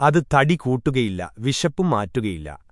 അത് തടി കൂട്ടുകയില്ല വിശപ്പും മാറ്റുകയില്ല.